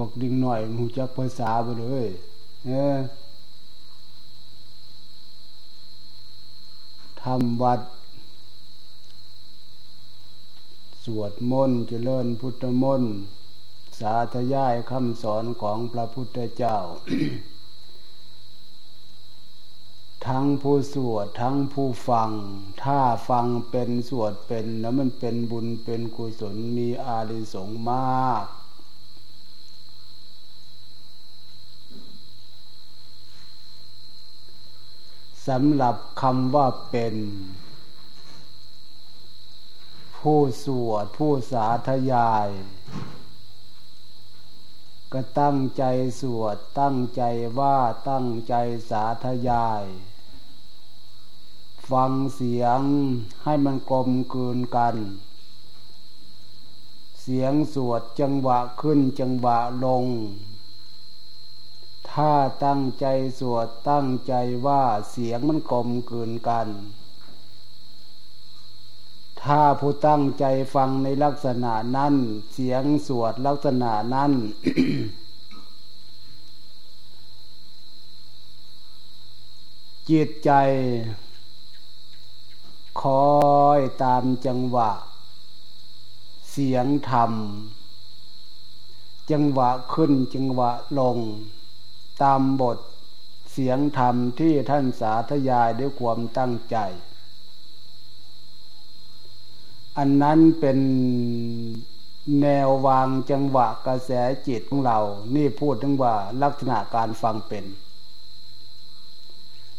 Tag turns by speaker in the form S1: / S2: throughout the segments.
S1: วกดิ่งหน่อยหูจักภาษาไปเลยเออทำวัด สวดมนต์เจริญพุทธมนต์สาธยายคำสอนของพระพุทธเจ้า ทั้งผู้สวดทั้งผู้ฟัง ถ้าฟังเป็นสวดเป็นแล้วมันเป็นบุญเป็นกุศลมีอาริสงมาก สำหรับคำว่าเป็น ผู้สวดผู้สาธยาย ก็ตั้งใจสวด ตั้งใจว่าตั้งใจสาธยาย ฟังเสียงให้มันกลมกลืนกัน เสียงสวดจังหวะขึ้นจังหวะลง ถ้าตั้งใจสวดตั้งใจว่าเสียงมันกลมกลืนกัน ถ้าผู้ตั้งใจฟังในลักษณะนั้น เสียงสวดลักษณะนั้น จิตใจ คอยตามจังหวะ เสียงธรรม จังหวะขึ้นจังหวะลง ตามบทเสียงธรรมที่ท่านสาธยายด้วยความตั้งใจ อันนั้นเป็นแนววางจังหวะกระแสจิตของเรา นี่พูดถึงว่าลักษณะการฟังเป็น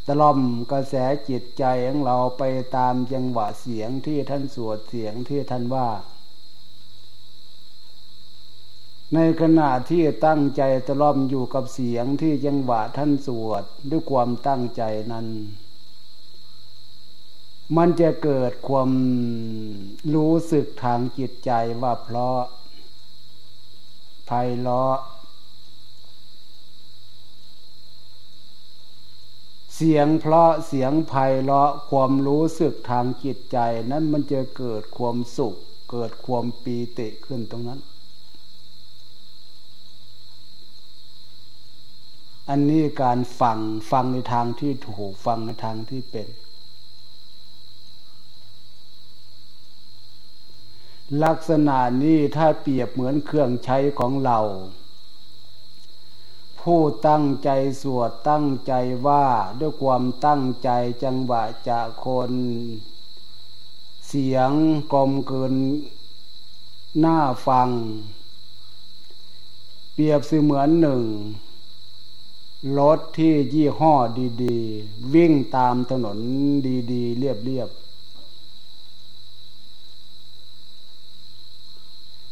S1: ตล่อมกระแสจิตใจของเราไปตามจังหวะเสียงที่ท่านสวดเสียงที่ท่านว่า ในขณะที่ตั้งใจตล่อมอยู่กับเสียงที่จังหวะท่านสวดด้วยความตั้งใจนั้น มันจะเกิดความรู้สึกทางจิตใจว่าเพราะไพเราะเสียงเพราะเสียงไพเราะความรู้สึกทางจิตใจ นั้นมันจะเกิดความสุข เกิดความปีติขึ้นตรงนั้น อันนี้การฟังฟังในทางที่ถูกฟังในทางที่เป็น ลักษณะนี้ถ้าเปรียบเหมือนเครื่องใช้ของเรา ผู้ตั้งใจสวดตั้งใจว่าด้วยความตั้งใจจังหวะจะคนเสียงกลมเกินหน้าฟัง เปรียบเสมือนหนึ่ง รถที่ยี่ห้อดีๆ วิ่งตามถนนดีๆ เรียบๆ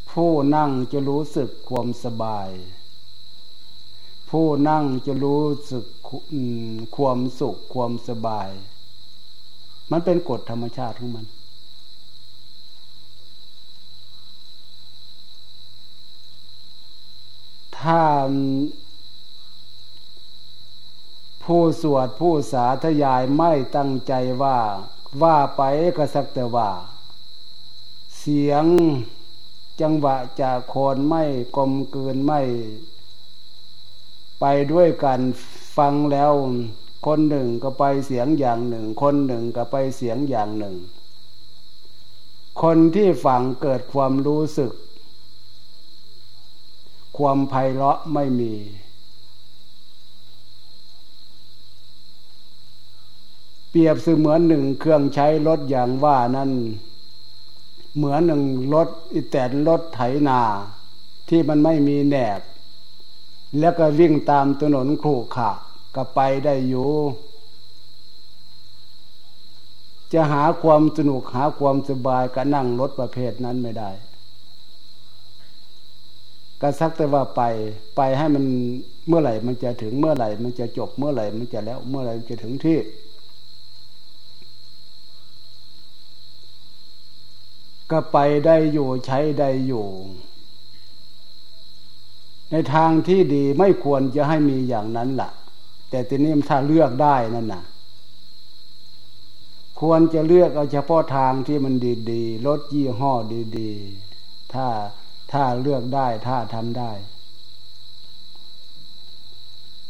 S1: ผู้นั่งจะรู้สึกความสบาย ผู้นั่งจะรู้สึกความสุขความสบาย มันเป็นกฎธรรมชาติของมันถ้า ผู้สวดผู้สาธยายไม่ตั้งใจว่า ว่าไปก็สักแต่ว่า เสียงจังหวะจากโคนไม่กลมเกินไม่ ไปด้วยกันฟังแล้ว คนหนึ่งก็ไปเสียงอย่างหนึ่ง คนหนึ่งก็ไปเสียงอย่างหนึ่ง คนที่ฟังเกิดความรู้สึก ความไพเราะไม่มี ปรียบเสมือนหนึ่งเครื่องใช้รถอย่างว่านั้นเหมือนหนึ่งรถอีแตนรถไถนา ที่มันไม่มีแหนบ แล้วก็วิ่งตามถนนขรุขระก็ไปได้อยู่ จะหาความสนุกหาความสบายก็นั่งรถประเภทนั้นไม่ได้ก็สักแต่ว่าไปไปให้มันเมื่อไหร่มันจะถึงเมื่อไหร่ มันจะจบเมื่อไหร่มันจะแล้ว เมื่อไหร่จะถึงที่ ก็ไปได้อยู่ใช้ได้อยู่ ในทางที่ดีไม่ควรจะให้มีอย่างนั้นละ่ะ แต่ทีนี้ถ้าเลือกได้นั่นนะ่ะ ควรจะเลือกเอาเฉพาะทางที่มันดีๆรถยี่ห้อดีๆ ถ้าถ้าเลือกได้ถ้าทำได้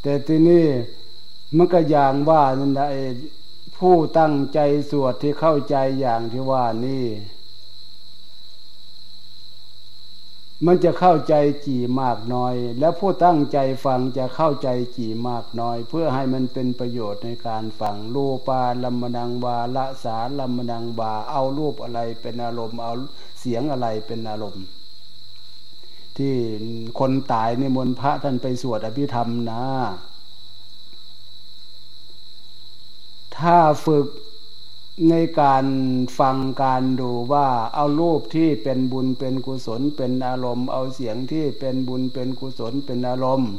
S1: แต่ที่นี่มันก็อย่างว่านั่นแหละผู้ตั้งใจสวดที่เข้าใจอย่างที่ว่านี่ มันจะเข้าใจกี่มากน้อย แล้วผู้ตั้งใจฟังจะเข้าใจกี่มากน้อย เพื่อให้มันเป็นประโยชน์ในการฟังรูปาลัมมนังวาละสาลัมมนังวาเอารูปอะไรเป็นอารมณ์ เอาเสียงอะไรเป็นอารมณ์ ที่คนตายในมนพระท่านไปสวดอภิธรรมนะ ถ้าฝึก ในการฟังการดูว่าเอารูปที่เป็นบุญเป็นกุศลเป็นอารมณ์ เอาเสียงที่เป็นบุญเป็นกุศลเป็นอารมณ์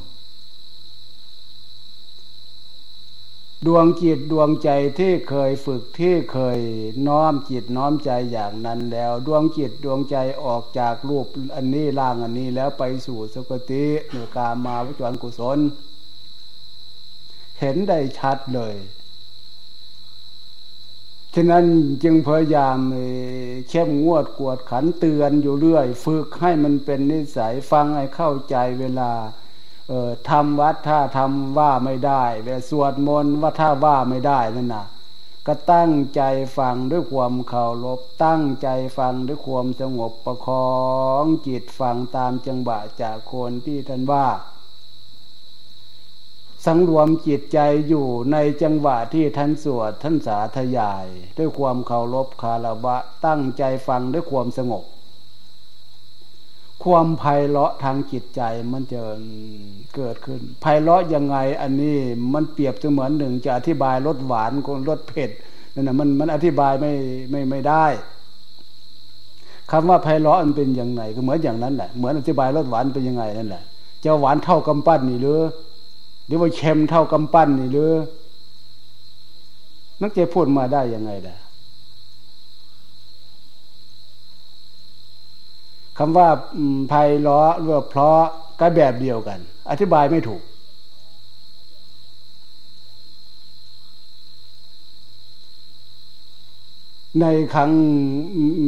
S1: ดวงจิตดวงใจที่เคยฝึกที่เคยน้อมจิตน้อมใจอย่างนั้นแล้ว ดวงจิตดวงใจออกจากรูปอันนี้ล่างอันนี้แล้วไปสู่สกติเนือกามาวิจารกุศล เห็นได้ชัดเลย ฉะนั้นจึงพยายามเข้มงวดกวดขันเตือนอยู่เรื่อย ฝึกให้มันเป็นนิสัยฟังให้เข้าใจเวลาทำวัดถ้าทำว่าไม่ได้เวลาสวดมนต์ว่าถ้าว่าไม่ได้นั่นนะก็ตั้งใจฟังด้วยความเคารพตั้งใจฟังด้วยความสงบประคองจิตฟังตามจังหวะจากคนที่ท่านว่า สังรวมจิตใจอยู่ในจังหวะที่ท่านสวดท่านสาธยาย ด้วยความเคารพคารวะตั้งใจฟังด้วยความสงบ ความไพเราะทางจิตใจมันจะเกิดขึ้นไพเราะยังไงอันนี้มันเปรียบเสมือนหนึ่งจะอธิบายรสหวานกับรสเผ็ดนั่นนะมันมันอธิบายไม่ไม่ไม่ได้คำว่าไพเราะมันเป็นย่างไรก็เหมือนอย่างนั้นแหละเหมือนอธิบายรสหวานเป็นยังไงนั่นแหละจะหวานเท่ากำปั้นนี่หรือ หรือว่าเค็มเท่ากำปั้นนี่หรือนักจะพูดมาได้ยังไงล่ะคำว่าไพล้อหรือเพราะก็แบบเดียวกัน อธิบายไม่ถูก ในครั้ง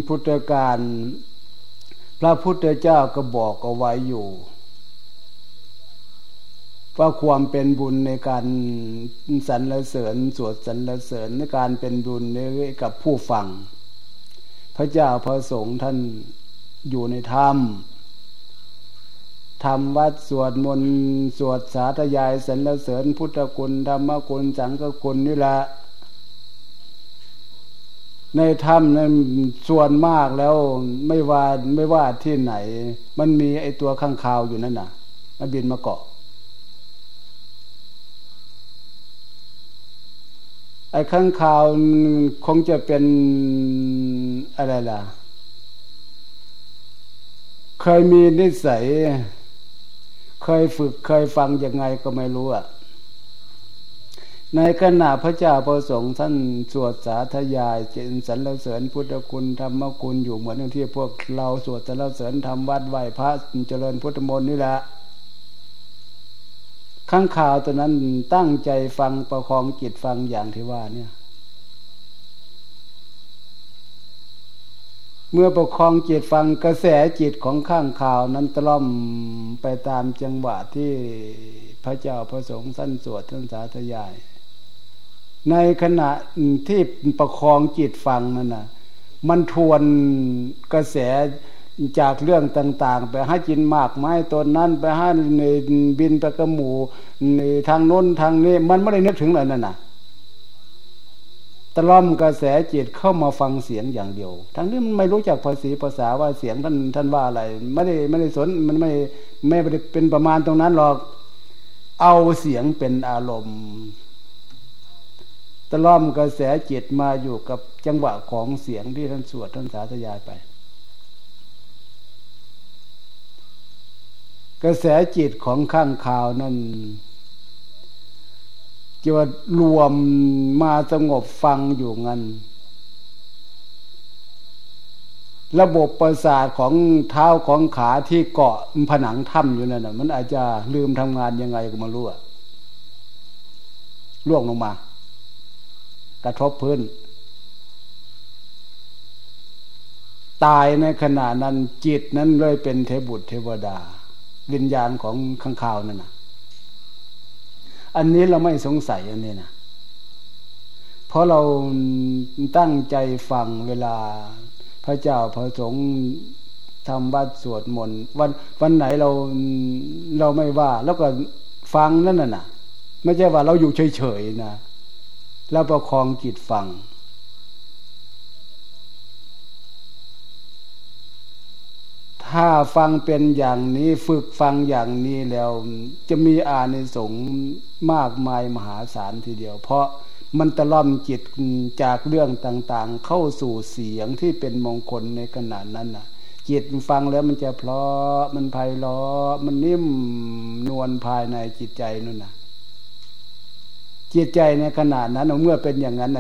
S1: พุทธกาลพระพุทธเจ้าก็บอกเอาไว้อยู่ ว่าความเป็นบุญในการสรรเสริญสวดสรรเสริญในการเป็นบุญกับผู้ฟัง พระเจ้าพระสงฆ์ท่านอยู่ในธรรมทำวัดสวดมนต์สวดสาธยายสรรเสริญพุทธคุณธรรมคุณสังฆคุณนี่แหละในถ้ำนั้นส่วนมากแล้วไม่ว่าไม่ว่าที่ไหน มันมีไอตัวข้างคาวอยู่นั่นน่ะ มันบินมาเกาะ ไอ้ข้างข่าวคงจะเป็นอะไรล่ะ เคยมีนิสัย เคยฝึกเคยฟังยังไงก็ไม่รู้อะในขณะพระเจ้าประสงค์ท่านสวดสาธยายเจนสรรเสริญพุทธคุณธรรมคุณอยู่เหมือนที่พวกเราสวดสรรเสริญทำวัดไหวพระเจริญพุทธมนต์นี่แหละ ข้างข่าวตัวนั้นตั้งใจฟังประคองจิตฟังอย่างที่ว่าเนี่ย เมื่อประคองจิตฟังกระแสจิตของข้างข่าวนั้นตล่อมไปตามจังหวะที่พระเจ้าพระสงฆ์สั้นสวดท่านสาธยาย ในขณะที่ประคองจิตฟังนั่นนะมันทวนกระแส จากเรื่องต่าง ๆ ไปให้กินมากไม้ต้นนั้น ไปให้ในบินไปกระหมูในทางโน้นทางนี้ มันไม่ได้นึกถึงเลยนั่นน่ะตะล่อมกระแสจิตเข้ามาฟังเสียงอย่างเดียว ทั้งนี้มันไม่รู้จักภาษีภาษาว่าเสียงท่านท่านว่าอะไร ไม่ได้ไม่ได้สนมันไม่ไม่ได้เป็นประมาณตรงนั้นหรอก เอาเสียงเป็นอารมณ์ตะล่อมกระแสจิตมาอยู่กับจังหวะของเสียงที่ท่านสวดท่านสาธยายไป กระแสจิตของข้างข่าวนั้นจะว่ารวมมาสงบฟังอยู่งั้นระบบประสาทของเท้าของขาที่เกาะผนังถ้ำอยู่นั่นนะมันอาจจะลืมทำงานยังไงก็มารู้อะล่วงลงมา กระทบพื้น ตายในขณะนั้นจิตนั้นเลยเป็นเทบุตรเทวดา วิญญาณของข้างข่าวนั่นนะอันนี้เราไม่สงสัยอันนี้นะเพราะเราตั้งใจฟังเวลาพระเจ้าพระสงฆ์ทำบัตรสวดมนต์วันวันไหนเราเราไม่ว่า แล้วก็ฟังนั่นน่ะไม่ใช่ว่าเราอยู่เฉยๆนะเราประคองจิตฟัง ถ้าฟังเป็นอย่างนี้ฝึกฟังอย่างนี้แล้ว จะมีอานิสงส์มากมายมหาศาลทีเดียว เพราะมันตะล่อมจิตจากเรื่องต่างๆ เข้าสู่เสียงที่เป็นมงคลในขณะนั้นน่ะ จิตฟังแล้วมันจะเพลาะมันไพเราะมันนิ่มนวลภายในจิตใจนั่นน่ะ จิตใจในขณะนั้นเมื่อเป็นอย่างนั้น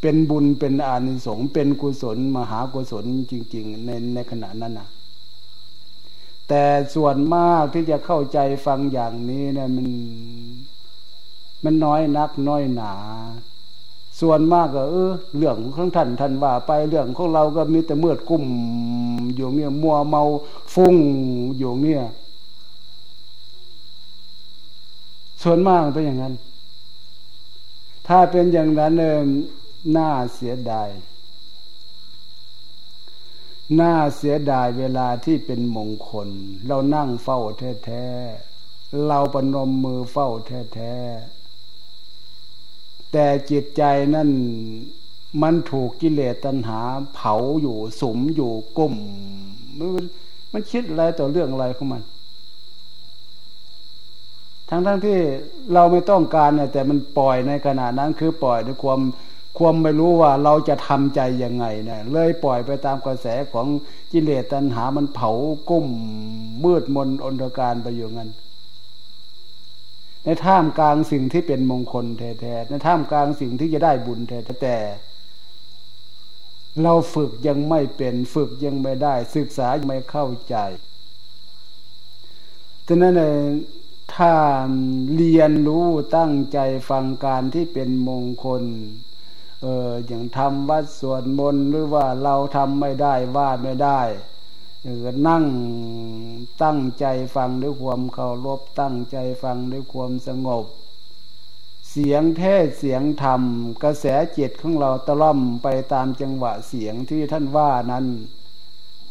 S1: เป็นบุญเป็นอานิสงส์เป็นกุศล มหากุศลจริง ๆ ในในขณะนั้นน่ะ แต่ส่วนมากที่จะเข้าใจฟังอย่างนี้เนี่ยมัน มันน้อยนักน้อยหนา ส่วนมากก็เออเรื่องของท่านท่านว่าไปเรื่องของเราก็มีแต่เมื่อกุ้มอยู่เนี่ยมัวเมาฟุ้งอยู่เนี่ย ส่วนมากเป็นอย่างนั้น ถ้าเป็นอย่างนั้นเน่น่าเสียดาย น่าเสียดายเวลาที่เป็นมงคล เรานั่งเฝ้าแท้ๆ เราปนมมือเฝ้าแท้ๆ แต่จิตใจนั่นมันถูกกิเลสตัณหา เผาอยู่สมอยู่กุ่มมันมันคิดอะไรต่อเรื่องอะไรของมัน ทั้งทั้งที่เราไม่ต้องการเนี่ยแต่มันปล่อยในขณะนั้นคือปล่อยด้วยความ ความไม่รู้ว่าเราจะทำใจยังไงเนี่ยเลยปล่อยไปตามกระแสของกิเลสตัณหามันเผากุ้มมืดมนอนตการไปอยู่งั้น ในท่ามกลางสิ่งที่เป็นมงคลแท้ๆในท่ามกลางสิ่งที่จะได้บุญแท้แต่ เราฝึกยังไม่เป็นฝึกยังไม่ได้ ศึกษาไม่เข้าใจฉะนั้นเถ้าเรียนรู้ตั้งใจฟังการที่เป็นมงคล เอออย่างทำวัดสวดมนต์หรือว่าเราทำไม่ได้ว่าไม่ได้เออนั่งตั้งใจฟังด้วยความเคารพตั้งใจฟังด้วยความสงบ เสียงเทศเสียงธรรม กระแสจิตของเราตะล่อมไปตามจังหวะเสียงที่ท่านว่านั้น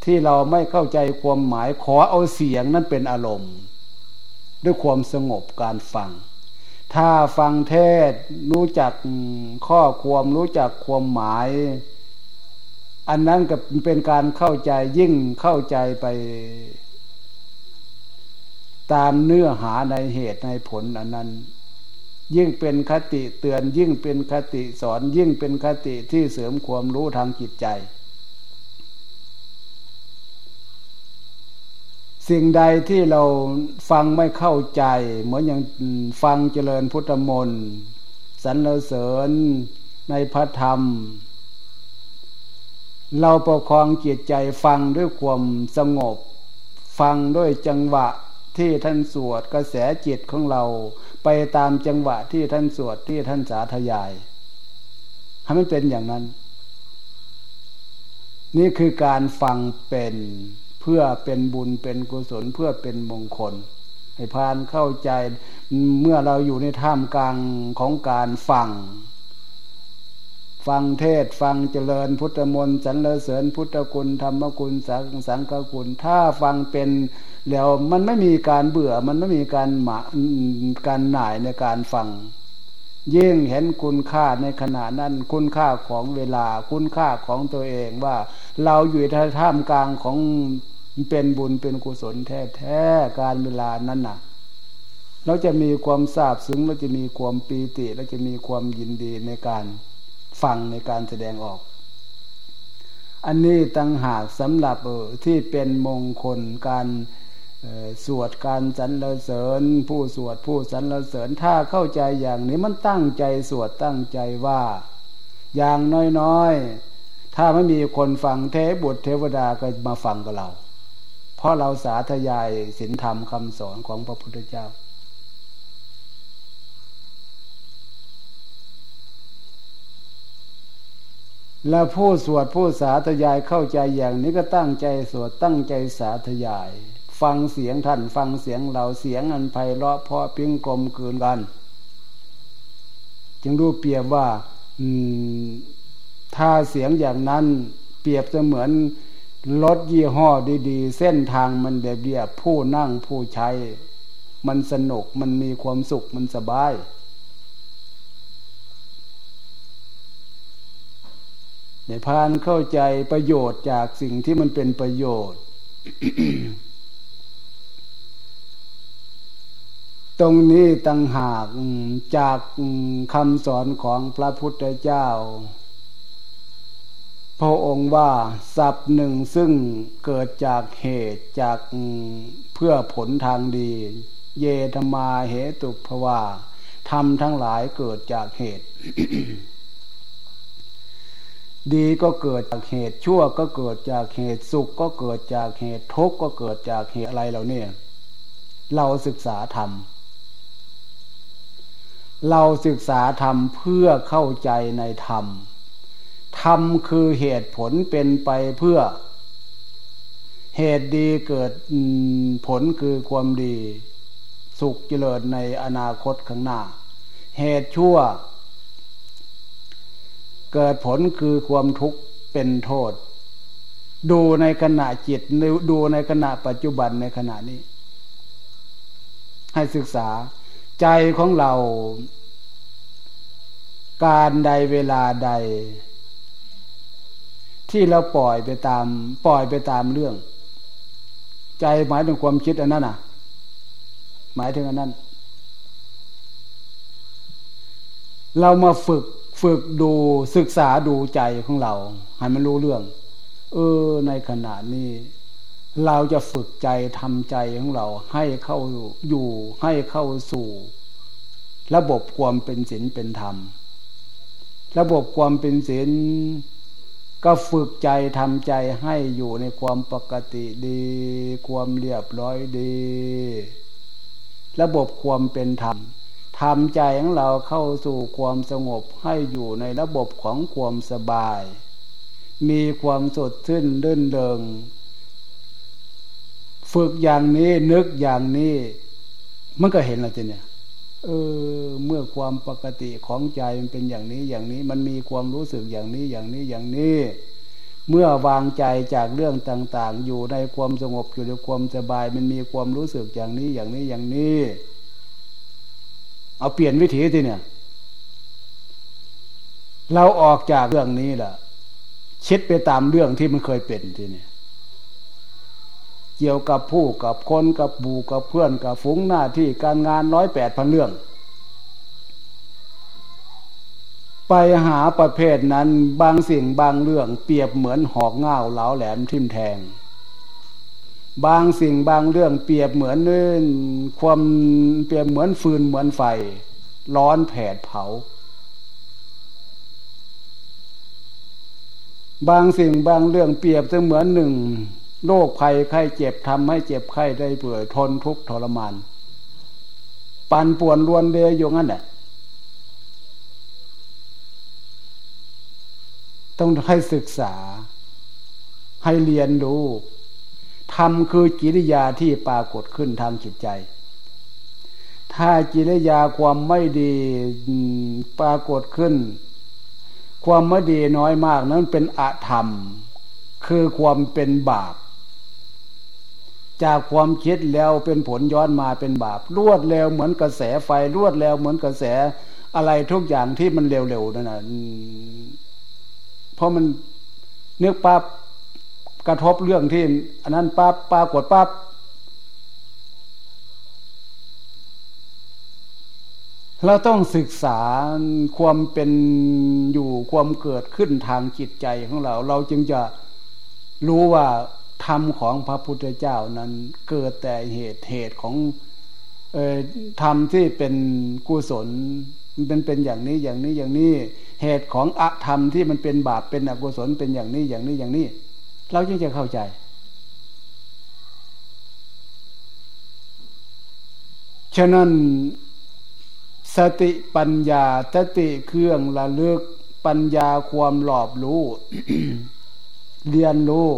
S1: ที่เราไม่เข้าใจความหมายขอเอาเสียงนั้นเป็นอารมณ์ ด้วยความสงบการฟัง ถ้าฟังเทศรู้จักข้อความรู้จักความหมาย อันนั้นก็เป็นการเข้าใจยิ่งเข้าใจไป ตามเนื้อหาในเหตุในผลอันนั้น ยิ่งเป็นคติเตือนยิ่งเป็นคติสอนยิ่งเป็นคติที่เสริมความรู้ทางจิตใจ สิ่งใดที่เราฟังไม่เข้าใจ เหมือนอย่างฟังเจริญพุทธมนต์สรรเสริญในพระธรรม เราประคองจิตใจฟังด้วยความสงบ ฟังด้วยจังหวะที่ท่านสวดกระแสจิตของเราไปตามจังหวะที่ท่านสวดที่ท่านสาธยายให้มันเป็นอย่างนั้น นี่คือการฟังเป็น เพื่อเป็นบุญเป็นกุศลเพื่อเป็นมงคล ให้พานเข้าใจเมื่อเราอยู่ในท่ามกลางของการฟัง ฟังเทศฟังเจริญพุทธมนต์สรรเสริญพุทธคุณธรรมคุณสังสังฆคุณ ถ้าฟังเป็นแล้วมันไม่มีการเบื่อมันไม่มีการหมาการหน่ายในการฟังยิ่งเห็นคุณค่าในขณะนั้น คุณค่าของเวลา คุณค่าของตัวเองว่า เราอยู่ในท่ามกลางของ เป็นบุญเป็นกุศลแท้แท้การเวลานั้นน่ะ เราจะมีความทราบซึ้งเราจะมีความปีติเราจะมีความยินดีในการฟังในการแสดงออก อันนี้ตั้งหากสำหรับเออที่เป็นมงคลการสวดการสรรเสริญ ผู้สวดผู้สรรเสริญถ้าเข้าใจอย่างนี้มันตั้งใจสวดตั้งใจว่า อย่างน้อยๆ ถ้าไม่มีคนฟังเทบุตรเทวดาก็มาฟังกับเรา ราะเราสาธยายศีลธรรมคำสอนของพระพุทธเจ้า แล้วผู้สวดผู้สาธยายเข้าใจอย่างนี้ก็ตั้งใจสวดตั้งใจสาธยาย ฟังเสียงท่านฟังเสียงเราเสียงอันไพเราะเพราะพิ้งกลมกืนกัน จึงรู้เปรียบว่าถ้าเสียงอย่างนั้นเปรียบเสมือน รถยี่ห้อดีๆ เส้นทางมันเดียบผู้นั่งผู้ใช้ มันสนุกมันมีความสุขมันสบาย ในพานเข้าใจประโยชน์จากสิ่งที่มันเป็นประโยชน์ ตรงนี้ตั้งหากจากคำสอนของพระพุทธเจ้า พระองค์ว่าสับหนึ่งซึ่งเกิดจากเหตุจากเพื่อผลทางดี เยธมาเหตุภวาทำทั้งหลายเกิดจากเหตุ ดีก็เกิดจากเหตุชั่วก็เกิดจากเหตุสุขก็เกิดจากเหตุทุกข์ก็เกิดจากเหตุอะไรเหล่านี้เราศึกษาธรรมเราศึกษาธรรมเพื่อเข้าใจในธรรม ธรรมคือเหตุผลเป็นไปเพื่อ เหตุดีเกิดผลคือความดี สุขเจริญในอนาคตข้างหน้า เหตุชั่ว เกิดผลคือความทุกข์เป็นโทษ ดูในขณะจิตดูในขณะปัจจุบันในขณะนี้ ให้ศึกษาใจของเรา การใดเวลาใด ที่เราปล่อยไปตาม ปล่อยไปตามเรื่อง ใจหมายถึงความคิดอันนั้นอะ หมายถึงอันนั้น เรามาฝึกฝึกดูศึกษาดูใจของเราให้มันรู้เรื่อง เออ ในขณะนี้ เราจะฝึกใจทำใจของเรา ให้เข้าอยู่ ให้เข้าสู่ ระบบความเป็นศีลเป็นธรรม ระบบความเป็นศีล ก็ฝึกใจทำใจให้อยู่ในความปกติดี ความเรียบร้อยดี ระบบความเป็นธรรมทำใจของเราเข้าสู่ความสงบให้อยู่ในระบบของความสบาย มีความสดชื่นเดินเดิงฝึกอย่างนี้นึกอย่างนี้ มันก็เห็นแล้วจีเนี่ย เออ เมื่อความปกติของใจมันเป็นอย่างนี้อย่างนี้ มันมีความรู้สึกอย่างนี้อย่างนี้อย่างนี้ เมื่อวางใจจากเรื่องต่าง ๆ อยู่ในความสงบอยู่ในความสบาย มันมีความรู้สึกอย่างนี้อย่างนี้อย่างนี้ เอาเปลี่ยนวิถีทีเนี่ย เราออกจากเรื่องนี้ล่ะ ชิดไปตามเรื่องที่มันเคยเป็นทีเนี่ย กี่ยวกับผู้กับคนกับบูกับเพื่อนกับฝูงหน้าที่การงานร้อยแปดพันเรื่อง ไปหาประเภทนั้นบางสิ่งบางเรื่องเปรียบเหมือนหอกง่าวเหลาแหลมทิ่มแทง บางสิ่งบางเรื่องเปรียบเหมือนความเปรียบเหมือนฟืนเหมือนไฟ ร้อนแผดเผาบางสิ่งบางเรื่องเปรียบเสมือนหนึ่ง โรคภัยไข้เจ็บทำให้เจ็บไข้ได้เปื่อยทนทุกข์ทรมาน ปันป่วนรวนเดยอยู่งั้นแหละต้องให้ศึกษา ให้เรียนรู้ทำคือกิริยาที่ปรากฏขึ้นทางจิตใจ ถ้ากิริยาความไม่ดีปรากฏขึ้น ความไม่ดีน้อยมากนั้นเป็นอธรรม คือความเป็นบาป จากความคิดแล้วเป็นผลย้อนมาเป็นบาปรวดเร็วเหมือนกระแสไฟรวดเร็วเหมือนกระแสอะไรทุกอย่างที่มันเร็วๆนั่นนะเพราะมันนึกปั๊บกระทบเรื่องที่ อันนั้นปั๊บปรากฏปั๊บเราต้องศึกษาความเป็นอยู่ความเกิดขึ้นทางจิตใจของเรา เราจึงจะรู้ว่า ธรรมของพระพุทธเจ้านั้นเกิดแต่เหตุเหตุของธรรมที่เป็นกุศลมันเป็นเป็นอย่างนี้อย่างนี้อย่างนี้ เหตุของอธรรมที่มันเป็นบาปเป็นอกุศลเป็นอย่างนี้อย่างนี้อย่างนี้ เราจึงจะเข้าใจ ฉะนั้นสติปัญญาสติเครื่องระลึกปัญญาความหลอบรู้ เรียนรู้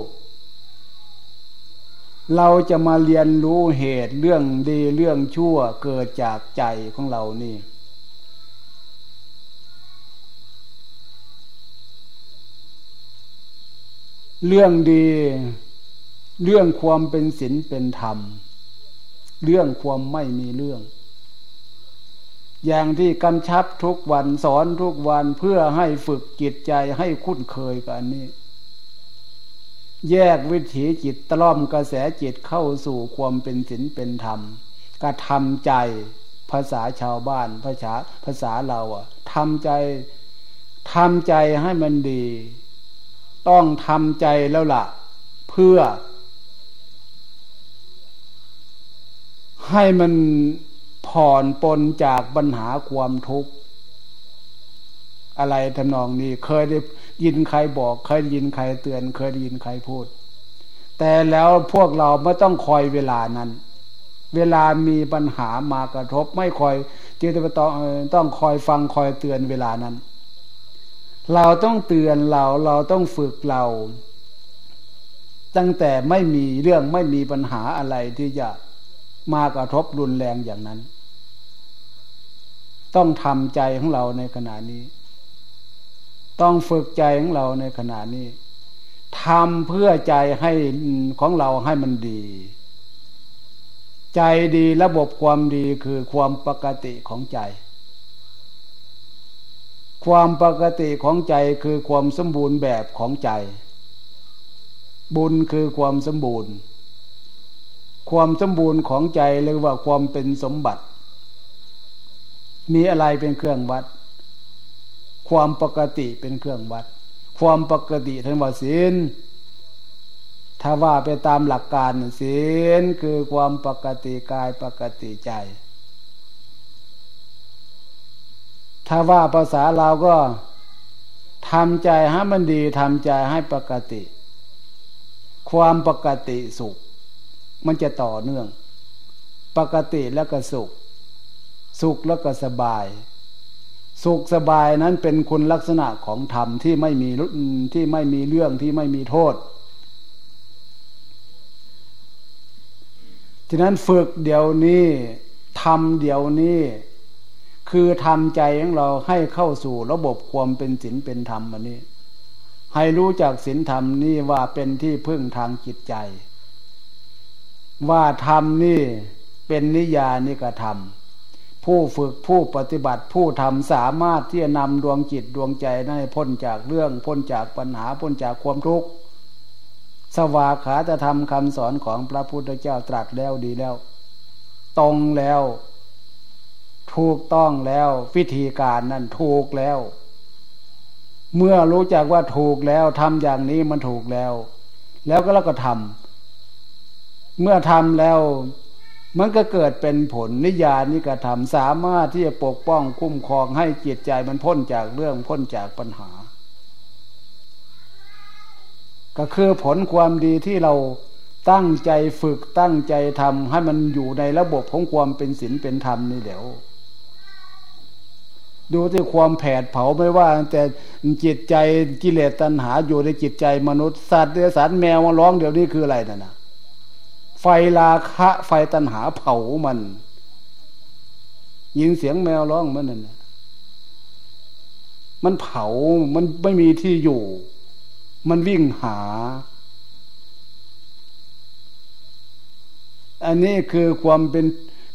S1: เราจะมาเรียนรู้เหตุเรื่องดีเรื่องชั่วเกิดจากใจของเรานี่ เรื่องดี เรื่องความเป็นศีลเป็นธรรม เรื่องความไม่มีเรื่อง อย่างที่กำชับทุกวันสอนทุกวันเพื่อให้ฝึกจิตใจให้คุ้นเคยกับอันนี้ แยกวิถีจิตตล่อมกระแสจิตเข้าสู่ความเป็นศีลเป็นธรรมกระทำใจภาษาชาวบ้านภาษาภาษาเราอะทำใจทำใจให้มันดี ต้องทำใจแล้วละ่ะ เพื่อ ให้มันผ่อนปนจากปัญหาความทุกข์อะไรทำนองนี้เคยได้ ยินใครบอก เคยยินใครเตือน เคยยินใครพูด แต่แล้วพวกเราไม่ต้องคอยเวลานั้น เวลามีปัญหามากระทบ ไม่คอยจึงต้องต้องคอยฟังคอยเตือนเวลานั้น เราต้องเตือนเราเราต้องฝึกเรา ตั้งแต่ไม่มีเรื่องไม่มีปัญหาอะไรที่จะมากระทบรุนแรงอย่างนั้น ต้องทำใจของเราในขณะนี้ ต้องฝึกใจของเราในขณะนี้ทำเพื่อใจให้ของเราให้มันดี ใจดีระบบความดีคือความปกติของใจ ความปกติของใจคือความสมบูรณ์แบบของใจ บุญคือความสมบูรณ์ ความสมบูรณ์ของใจเรียกว่าความเป็นสมบัติ มีอะไรเป็นเครื่องวัด ความปกติเป็นเครื่องวัด ความปกติทั้งว่าศีลถ้าว่าไปตามหลักการศีลคือความปกติกายปกติใจ ถ้าว่าภาษาเราก็ทำใจให้มันดีทำใจให้ปกติ ความปกติสุข มันจะต่อเนื่อง ปกติแล้วก็สุข สุขแล้วก็สบาย สุขสบายนั้นเป็นคุณลักษณะของธรรมที่ไม่มีที่ไม่มีเรื่องที่ไม่มีโทษฉะนั้นฝึกเดี๋ยวนี้ทำเดี๋ยวนี้ คือทำใจของเราให้เข้าสู่ระบบความเป็นศีลเป็นธรรมอันนี้ ให้รู้จักศีลธรรมนี่ว่าเป็นที่พึ่งทางจิตใจ ว่าธรรมนี่เป็นนิยานิกระทำ ผู้ฝึกผู้ปฏิบัติผู้ทำสามารถที่จะนำดวงจิตดวงใจนั้นพ้นจากเรื่องพ้นจากปัญหาพ้นจากความทุกข์สวากขาจะทำคำสอนของพระพุทธเจ้าตรัสแล้วดีแล้ว ตรงแล้ว ถูกต้องแล้ว วิธีการนั้นถูกแล้ว เมื่อรู้จักว่าถูกแล้วทำอย่างนี้มันถูกแล้ว แล้วก็แล้วก็ทำเมื่อทำแล้ว มันก็เกิดเป็นผลนิยานิกระทำสามารถที่จะปกป้องคุ้มครองให้จิตใจมันพ้นจากเรื่องพ้นจากปัญหา ก็คือผลความดีที่เราตั้งใจฝึกตั้งใจทำให้มันอยู่ในระบบของความเป็นศีลเป็นธรรมนี่เดี๋ยวดูที่ความแผดเผาไม่ว่า แต่จิตใจกิเลสตัณหาอยู่ในจิตใจมนุษย์สัตว์เดรัจฉานแมวมาร้องเดี๋ยวนี้คืออะไรนั่นนะ ไฟราคะไฟตัณหาเผามัน ยินเสียงแมวร้องมันนั่นมันเผามันไม่มีที่อยู่ มันวิ่งหา อันนี้คือความเป็น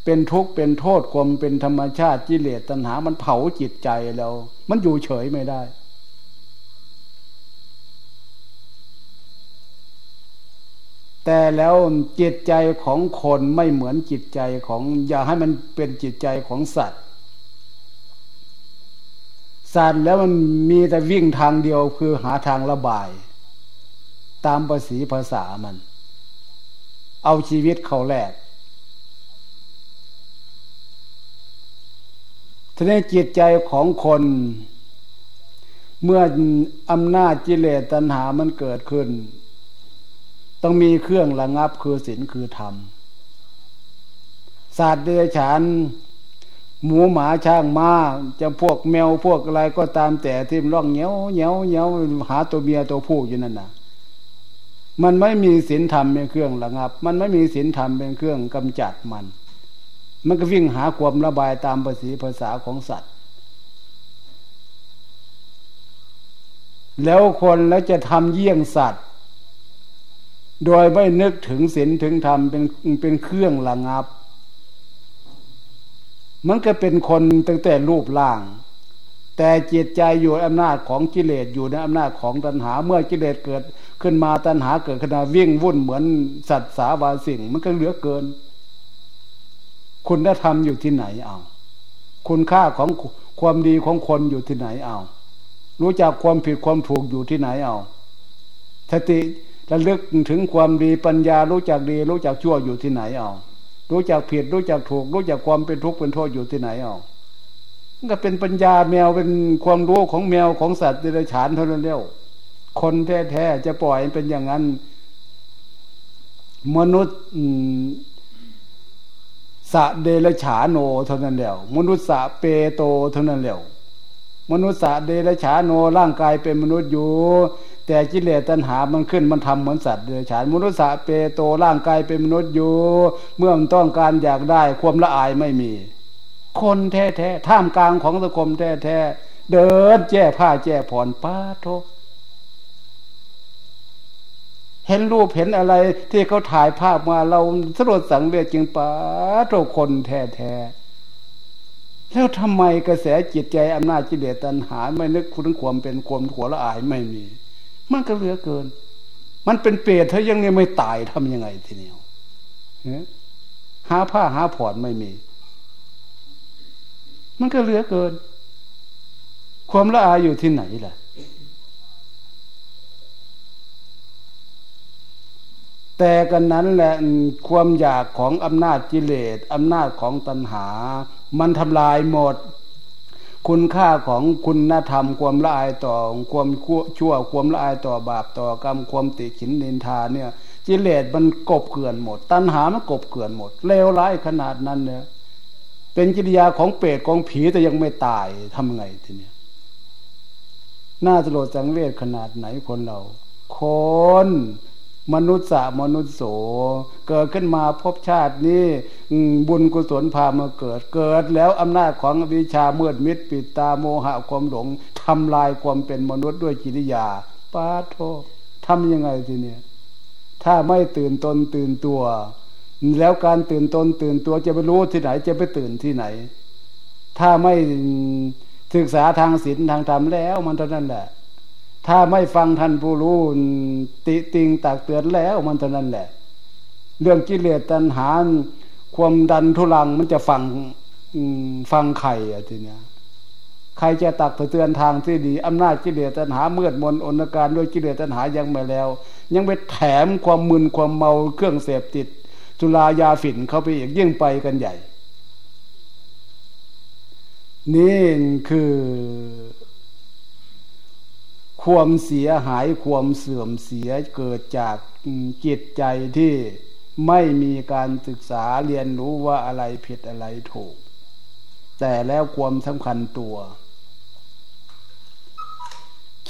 S1: เป็นทุกข์เป็นโทษความเป็นธรรมชาติกิเลสตัณหา มันเผาจิตใจเรา มันอยู่เฉยไม่ได้ แต่แล้วจิตใจของคนไม่เหมือนจิตใจของ อย่าให้มันเป็นจิตใจของสัตว์ สัตว์แล้วมันมีแต่วิ่งทางเดียวคือหาทางระบาย ตามภาษีภาษามัน เอาชีวิตเขาแลกทีนี้จิตใจของคนเมื่ออำนาจกิเลสตัณหามันเกิดขึ้น ต้องมีเครื่องระงับคือศีลคือธรรมศาสตร์เดชาน หมูหมาช่างมาจะพวกแมวพวกอะไรก็ตามแต่ที่มันร้องเงี้ยวเงี้ยวเงี้ยวหาตัวเมียตัวผู้อยู่นั่นนะ่ะมันไม่มีศีลธรรมเป็นเครื่องระงับ มันไม่มีศีลธรรมเป็นเครื่องกำจัดมัน มันก็วิ่งหาความระบายตามภาษีภาษาของสัตว์ แล้วคนแล้วจะทำเยี่ยงสัตว์ โดยไม่นึกถึงศีลถึงธรรมเป็นเป็นเครื่องระงับ มันก็เป็นคนตั้งแต่รูปร่าง แต่จิตใจอยู่อำนาจของกิเลสอยู่ในอำนาจของตัณหา เมื่อกิเลสเกิดขึ้นมาตัณหาเกิดขึ้นมาวิ่งวุ่นเหมือนสัตว์สาวาสิ่ง มันก็เหลือเกิน คุณธรรมอยู่ที่ไหนเอา คุณค่าของความดีของคนอยู่ที่ไหนเอา รู้จักความผิดความถูกอยู่ที่ไหนเอาสติ ระลึกถึงความดีปัญญารู้จักดี รู้จักชั่วอยู่ที่ไหนเอารู้จักผิดรู้จักถูก รู้จักความเป็นทุกข์เป็นโทษอยู่ที่ไหนเอาก็เป็นปัญญาแมวเป็นความรู้ของแมวของสัตว์เดรัจฉานเท่านั้นเดียวคนแท้ๆจะปล่อยเป็นอย่างนั้น มนุษย์สะเดรฉาโนเท่านั้นเดียวมนุษย์สะเปโตเท่านั้นเดียวมนุษย์สะเดรฉาโนร่างกายเป็นมนุษย์อยู่ แต่กิเลสตัณหามันขึ้นมันทำเหมือนสัตว์เดรฉานมนุษย์สะเปโตร่างกายเป็นมนุษย์อยู่เมื่อมันต้องการอยากได้ความละอายไม่มี คนแท้ๆท่ามกลางของสังคมแท้ๆเดินแจ้ผ้าแจ้ผ่อนป้าโทเห็นรูปเห็นอะไรที่เขาถ่ายภาพมาเราสลดสังเวชจึงป้าโทคนแท้ๆแล้วทำไมกระแสจิตใจอำนาจจิเลตันหา ไม่นึกคุณความเป็นความขัวละอายไม่มี มันก็เหลือเกิน มันเป็นเปรตถ้ายังเนี่ยไม่ตายทำยังไงทีเดียวหาผ้าหาผ่อนไม่มี มันก็เหลือเกิน ความละอายอยู่ที่ไหนล่ะ แต่กันนั้นแหละความอยากของอำนาจกิเลสอำนาจของตัณหา มันทำลายหมด คุณค่าของคุณธรรมความละอายต่อความชั่วความละอายต่อบาปต่อกรรมความติขินนินทาเนี่ยจิเลสมันกบเกลื่อนหมด ตัณหามันกบเกลื่อนหมดเลวร้ายขนาดนั้นเนี่ยเป็นกิริยาของเปรตของผีแต่ยังไม่ตายทำไงทีเนี้ยน่าสลดสังเวชขนาดไหนคนเรา คน มนุษย์สมนุษย์โส เกิดขึ้นมาพบชาตินี้บุญกุศลพามาเกิด เกิดแล้วอำนาจของวิชาเมืดมิดปิดตาโมหะความหลงทำลายความเป็นมนุษย์ด้วยกิริยาปาโททำยังไงทีเนี้ยถ้าไม่ตื่นตนตื่นตัว แล้วการตื่นตนตื่นตัวจะไปรู้ที่ไหน จะไปตื่นที่ไหน ถ้าไม่ศึกษาทางศีลทางธรรมแล้วมันเท่านั้นแหละ ถ้าไม่ฟังท่านผู้รู้ติติงตักเตือนแล้วมันเท่านั้นแหละ เรื่องกิเลสตัณหาความดันทุลังมันจะฟังฟังใครอะทีเนี้ยใครจะตักเตือนทางที่ดีอำนาจกิเลสตัณหาเมื่อมนอนการด้วยกิเลสตัณหายังไม่แล้ว ยังไปแถมความมึนความเมาเครื่องเสพติด จุลายาฝิ่นเข้าไปอีกยิ่งไปกันใหญ่ นี่คือ ความเสียหายความเสื่อมเสียเกิดจากจิตใจที่ไม่มีการศึกษาเรียนรู้ว่าอะไรผิดอะไรถูก แต่แล้วความสำคัญตัว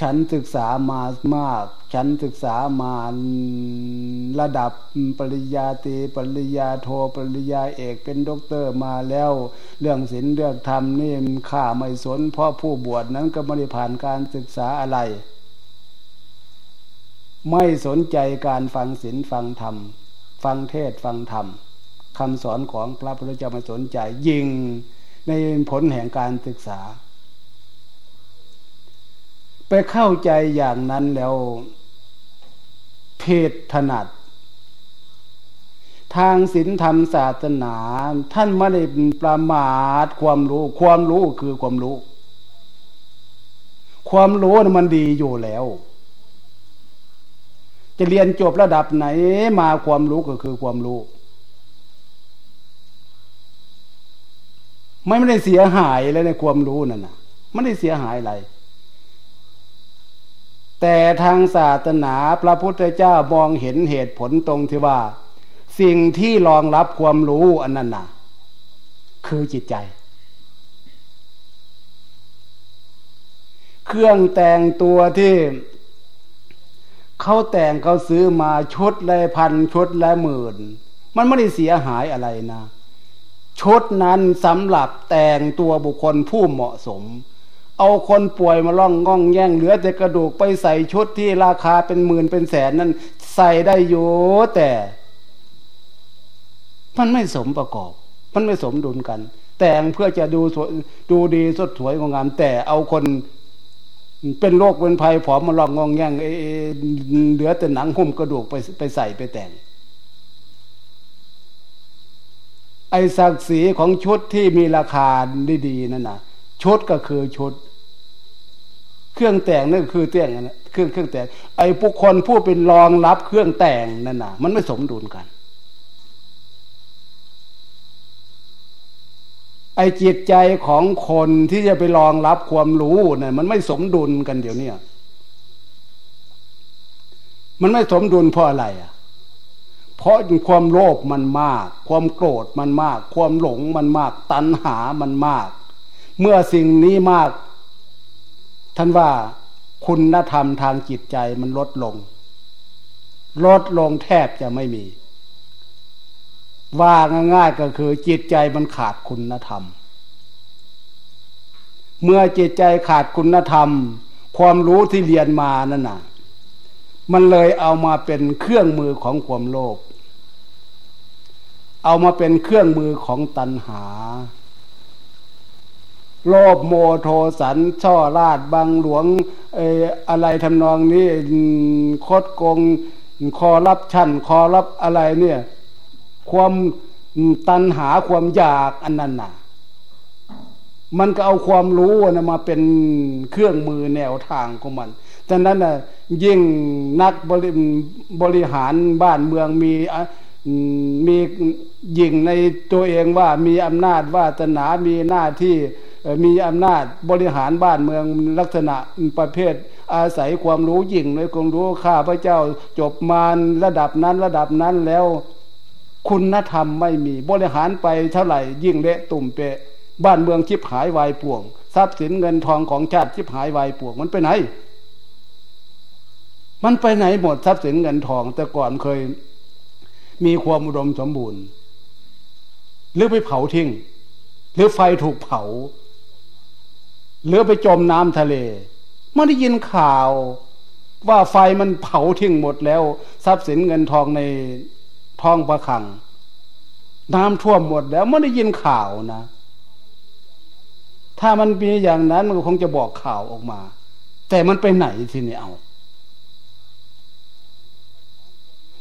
S1: ฉันศึกษามามาก ฉันศึกษามาระดับปริญญาตรีปริญญาโทปริญญาเอกเป็นด็อกเตอร์มาแล้ว เรื่องศีลเรื่องธรรมนี่ข้าไม่สน เพราะผู้บวชนั้นก็ไม่ได้ผ่านการศึกษาอะไร ไม่สนใจการฟังศีลฟังธรรม ฟังเทศฟังธรรมคำสอนของพระพุทธเจ้าไม่สนใจ ยิงในผลแห่งการศึกษา ไปเข้าใจอย่างนั้นแล้ว เพศถนัด ทางศีลธรรมศาสนา ท่านไม่ได้ประมาทความรู้ ความรู้คือความรู้ ความรู้มันดีอยู่แล้ว จะเรียนจบระดับไหนมาความรู้ก็คือความรู้ไม่ได้เสียหายเลยในความรู้นั่นนะไม่ได้เสียหายอะไร แต่ทางศาสนาพระพุทธเจ้ามองเห็นเหตุผลตรงที่ว่า สิ่งที่รองรับความรู้อันนั้นนะคือจิตใจ เครื่องแต่งตัวที่เขาแต่งเขาซื้อมาชุดละพันชุดละหมื่น มันไม่ได้เสียหายอะไรนะชุดนั้นสำหรับแต่งตัวบุคคลผู้เหมาะสม เอาคนป่วยมาล่องง่องแย่งเหลือแต่กระดูกไปใส่ชุดที่ราคาเป็นหมื่นเป็นแสนนั่นใส่ได้อยู่แต่ มันไม่สมประกอบ มันไม่สมดุลกัน แต่งเพื่อจะดูสวยดูดีสดสวยงาม แต่เอาคนเป็นโรคเป็นภัยผอมมาลองงองแงงเหลือแต่หนังหุ้มกระดูกไปไปใส่ไปแต่ง ไอศักดิ์ศรีของชุดที่มีราคาดีๆนั่นนะชุดก็คือชุด รื่องแต่งนั่นคือเตี้ยงนะเครื่องเครื่องแต่งไอ้บุคคลผู้เป็นรองรับเครื่องแต่งนั่นนะมันไม่สมดุลกัน ไอ้จิตใจของคนที่จะไปรองรับความรู้เนี่ยมันไม่สมดุลกันเดี๋ยวนี้มันไม่สมดุลเพราะอะไรอะเพราะความโลภมันมาก ความโกรธมันมาก ความหลงมันมาก ตัณหามันมาก เมื่อสิ่งนี้มาก ท่านว่าคุณธรรมทางจิตใจมันลดลง ลดลงแทบจะไม่มี ว่าง่ายๆก็คือจิตใจมันขาดคุณธรรม เมื่อจิตใจขาดคุณธรรม ความรู้ที่เรียนมานั่นน่ะ มันเลยเอามาเป็นเครื่องมือของความโลภเอามาเป็นเครื่องมือของตัณหา โลภโมโทสัน ช่อราดบังหลวงออะไรทำนองนี้คดกงคอรับชั้นคอรับอะไรเนี่ย ความตัณหาความอยากอันนั้นน่ะ มันก็เอาความรู้นะมาเป็นเครื่องมือแนวทางของมันดังนั้นน่ะยิ่งนักบริบริหารบ้านเมืองมีมียิงในตัวเองว่ามีอำนาจวาสนามีหน้าที่ มีอำนาจบริหารบ้านเมืองลักษณะประเภท อาศัยความรู้ยิ่งในความรู้ข้าพระเจ้าจบมาระดับนั้นระดับนั้นแล้ว คุณธรรมไม่มีบริหารไปเท่าไหร่ยิ่งเละตุ่มเปะ บ้านเมืองชิบหายวายป่วง ทรัพย์สินเงินทองของชาติชิบหายวายป่วงมันไปไหน มันไปไหนหมดทรัพย์สินเงินทอง แต่ก่อนเคย มีความอุดมสมบูรณ์หรือไปเผาทิ้งหรือไฟถูกเผา หรือไปจมน้ำทะเลไม่ได้ยินข่าว ว่าไฟมันเผาทิ้งหมดแล้ว ทรัพย์สินเงินทองในท้องประคัง น้ำท่วมหมดแล้วไม่ได้ยินข่าวนะ ถ้ามันมีอย่างนั้นมันก็คงจะบอกข่าวออกมา แต่มันไปไหนทีนี้เอา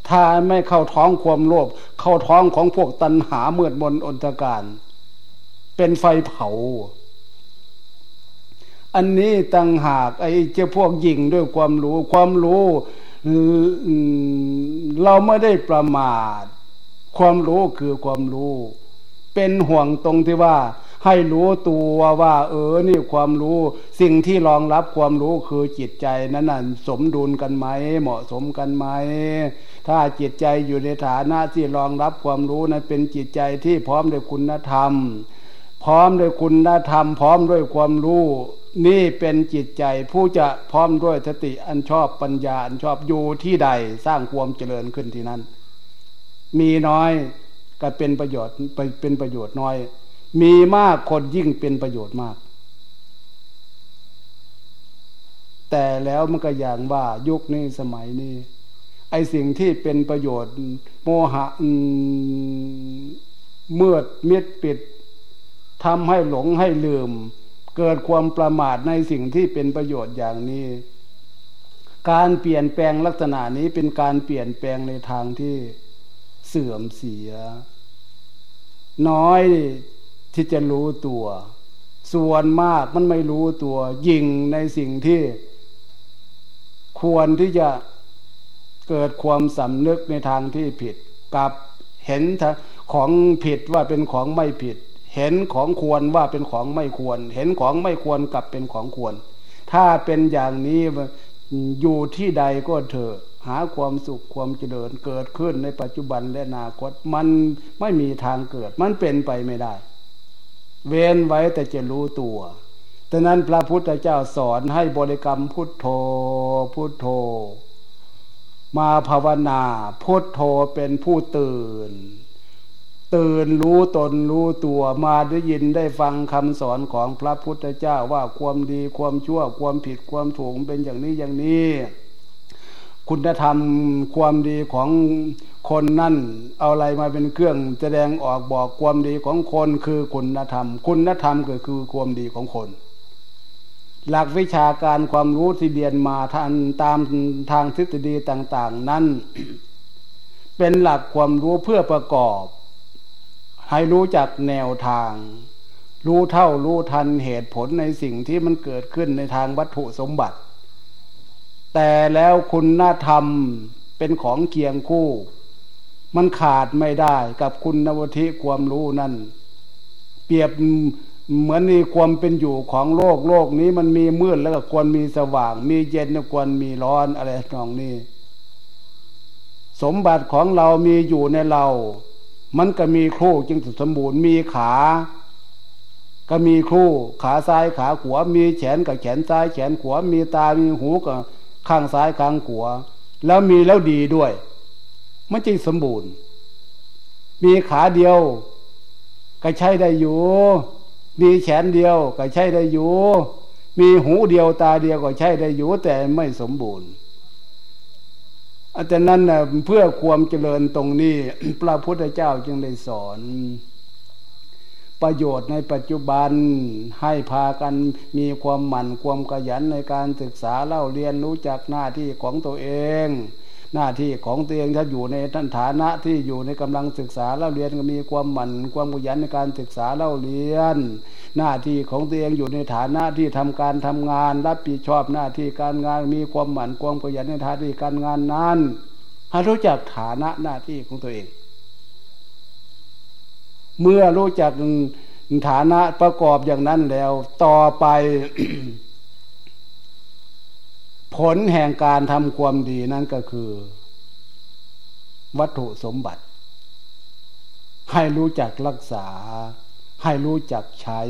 S1: ถ้าไม่เข้าท้องความโลภเข้าท้องของพวกตันหาเมื่อดมนอนตการ เป็นไฟเผา อันนี้ตั้งหากไอ้เจ้าพวกยิงด้วยความรู้ความรู้เราไม่ได้ประมาท ความรู้คือความรู้ เป็นห่วงตรงที่ว่า ให้รู้ตัวว่า เออนี่ความรู้ สิ่งที่รองรับความรู้คือจิตใจนั้นน่ะสมดุลกันไหม เหมาะสมกันไหม ถ้าจิตใจอยู่ในฐานะที่รองรับความรู้นั้นเป็นจิตใจที่พร้อมด้วยคุณธรรม พร้อมด้วยคุณธรรม พร้อมด้วยความรู้ นี่เป็นจิตใจผู้จะพร้อมด้วยสติอันชอบปัญญาอันชอบอยู่ที่ใดสร้างความเจริญขึ้นที่นั้น มีน้อยก็เป็นประโยชน์เป็นประโยชน์น้อย มีมากคนยิ่งเป็นประโยชน์มาก แต่แล้วมันก็อย่างว่ายุคนี้สมัยนี้ไอสิ่งที่เป็นประโยชน์โมหะเมื่อมิดปิดทำให้หลงให้ลืม เกิดความประมาทในสิ่งที่เป็นประโยชน์อย่างนี้ การเปลี่ยนแปลงลักษณะนี้เป็นการเปลี่ยนแปลงในทางที่เสื่อมเสีย น้อยที่จะรู้ตัว ส่วนมากมันไม่รู้ตัว ยิงในสิ่งที่ ควรที่จะเกิดความสำนึกในทางที่ผิดกับเห็นของผิดว่าเป็นของไม่ผิด เห็นของควรว่าเป็นของไม่ควร เห็นของไม่ควรกลับเป็นของควร ถ้าเป็นอย่างนี้อยู่ที่ใดก็เถอะหาความสุขความเจริญเกิดขึ้นในปัจจุบันและอนาคตมันไม่มีทางเกิด มันเป็นไปไม่ได้ เว้นไว้แต่จะรู้ตัวดังนั้นพระพุทธเจ้าสอนให้บริกรรมพุทโธพุทโธ มาภาวนาพุทโธเป็นผู้ตื่น ตื่นรู้ตนรู้ตัวมาได้ยินได้ฟังคำสอนของพระพุทธเจ้าว่าความดีความชั่วความผิดความถูกเป็นอย่างนี้อย่างนี้ คุณธรรมความดีของคนนั่นเอาอะไรมาเป็นเครื่องแสดงออกบอกความดีของคนคือคุณธรรม คุณธรรมก็คือความดีของคน หลักวิชาการความรู้ที่เรียนมาทานตามทางทฤษฎีต่าง ๆ นั้น เป็นหลักความรู้เพื่อประกอบ ให้รู้จักแนวทาง รู้เท่ารู้ทันเหตุผลในสิ่งที่มันเกิดขึ้นในทางวัตถุสมบัติ แต่แล้วคุณธรรมเป็นของเคียงคู่ มันขาดไม่ได้กับคุณนวทิความรู้นั่น เปรียบเหมือนในความเป็นอยู่ของโลกโลกนี้มันมีมืดแล้วก็ควรมีสว่าง มีเย็นควรมีร้อนอะไรตรงนี้ สมบัติของเรามีอยู่ในเรา มันก็มีครูจึงสมบูรณ์มีขา ก็มีครูขาซ้ายขาขวามีแขนกับแขนซ้ายแขนขวามีตา มีหูกับข้างซ้ายข้างขวาแล้วมีแล้วดีด้วย มันจึงสมบูรณ์ มีขาเดียว ก็ใช้ได้อยู่ มีแขนเดียวก็ใช้ได้อยู่ มีหูเดียวตาเดียวก็ใช้ได้อยู่แต่ไม่สมบูรณ์ อาจารย์นั้นเพื่อความเจริญตรงนี้ พระพุทธเจ้าจึงได้สอน ประโยชน์ในปัจจุบันให้พากันมีความหมั่นความขยันในการศึกษาเล่าเรียนรู้จักหน้าที่ของตัวเอง หน้าที่ของตัวเองถ้าอยู่ในท่านฐานะที่อยู่ในกำลังศึกษาเล่าเรียนก็มีความหมั่นความขยันในการศึกษาเล่าเรียน หน้าที่ของตัวเองอยู่ในฐานะที่ทำการทำงาน รับผิดชอบหน้าที่การงานมีความหมั่นความขยันในฐาที่การงานนั้นให้รู้จักฐานะหน้าที่ของตัวเอง เมื่อรู้จักฐานะประกอบอย่างนั้นแล้ว ต่อไป ผลแห่งการทำความดีนั่นก็คือ วัตถุสมบัติ ให้รู้จักรักษา ให้รู้จักใช้